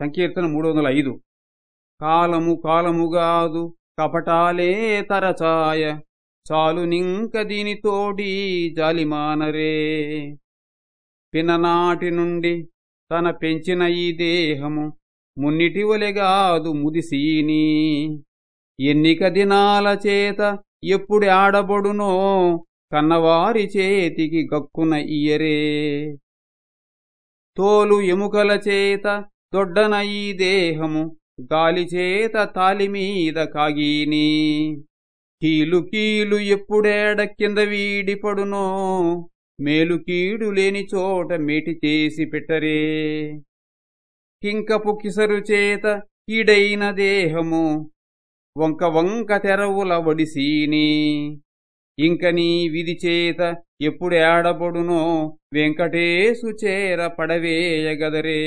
సంకీర్తన మూడు వందల ఐదు కాలము కాలముగాదు కపటాలే తరచాయ చాలు నింక దీనితోడి జాలిమానరే. పిననాటి నుండి తన పెంచిన ఈ దేహము మున్నిటి ఒలెగాదు ముదిసీని ఎన్నిక దినాల చేత ఎప్పుడు ఆడబడునో కన్నవారి చేతికి గక్కున ఇయరే తోలు ఎముకల చేత దొడ్డన ఈ దేహము గాలి చేత తాలిమీద కాగీని. కీలు కీలు ఎప్పుడేడ కింద వీడిపడునో మేలు కీడు లేని చోట మేటి చేసి పెట్టరే. కింకపు కిసరు చేత కీడైన దేహము వంక వంక తెరవుల వడిసీని ఇంక నీ విధి చేత ఎప్పుడేడబడునో వెంకటేశు చేర పడవేయగదరే.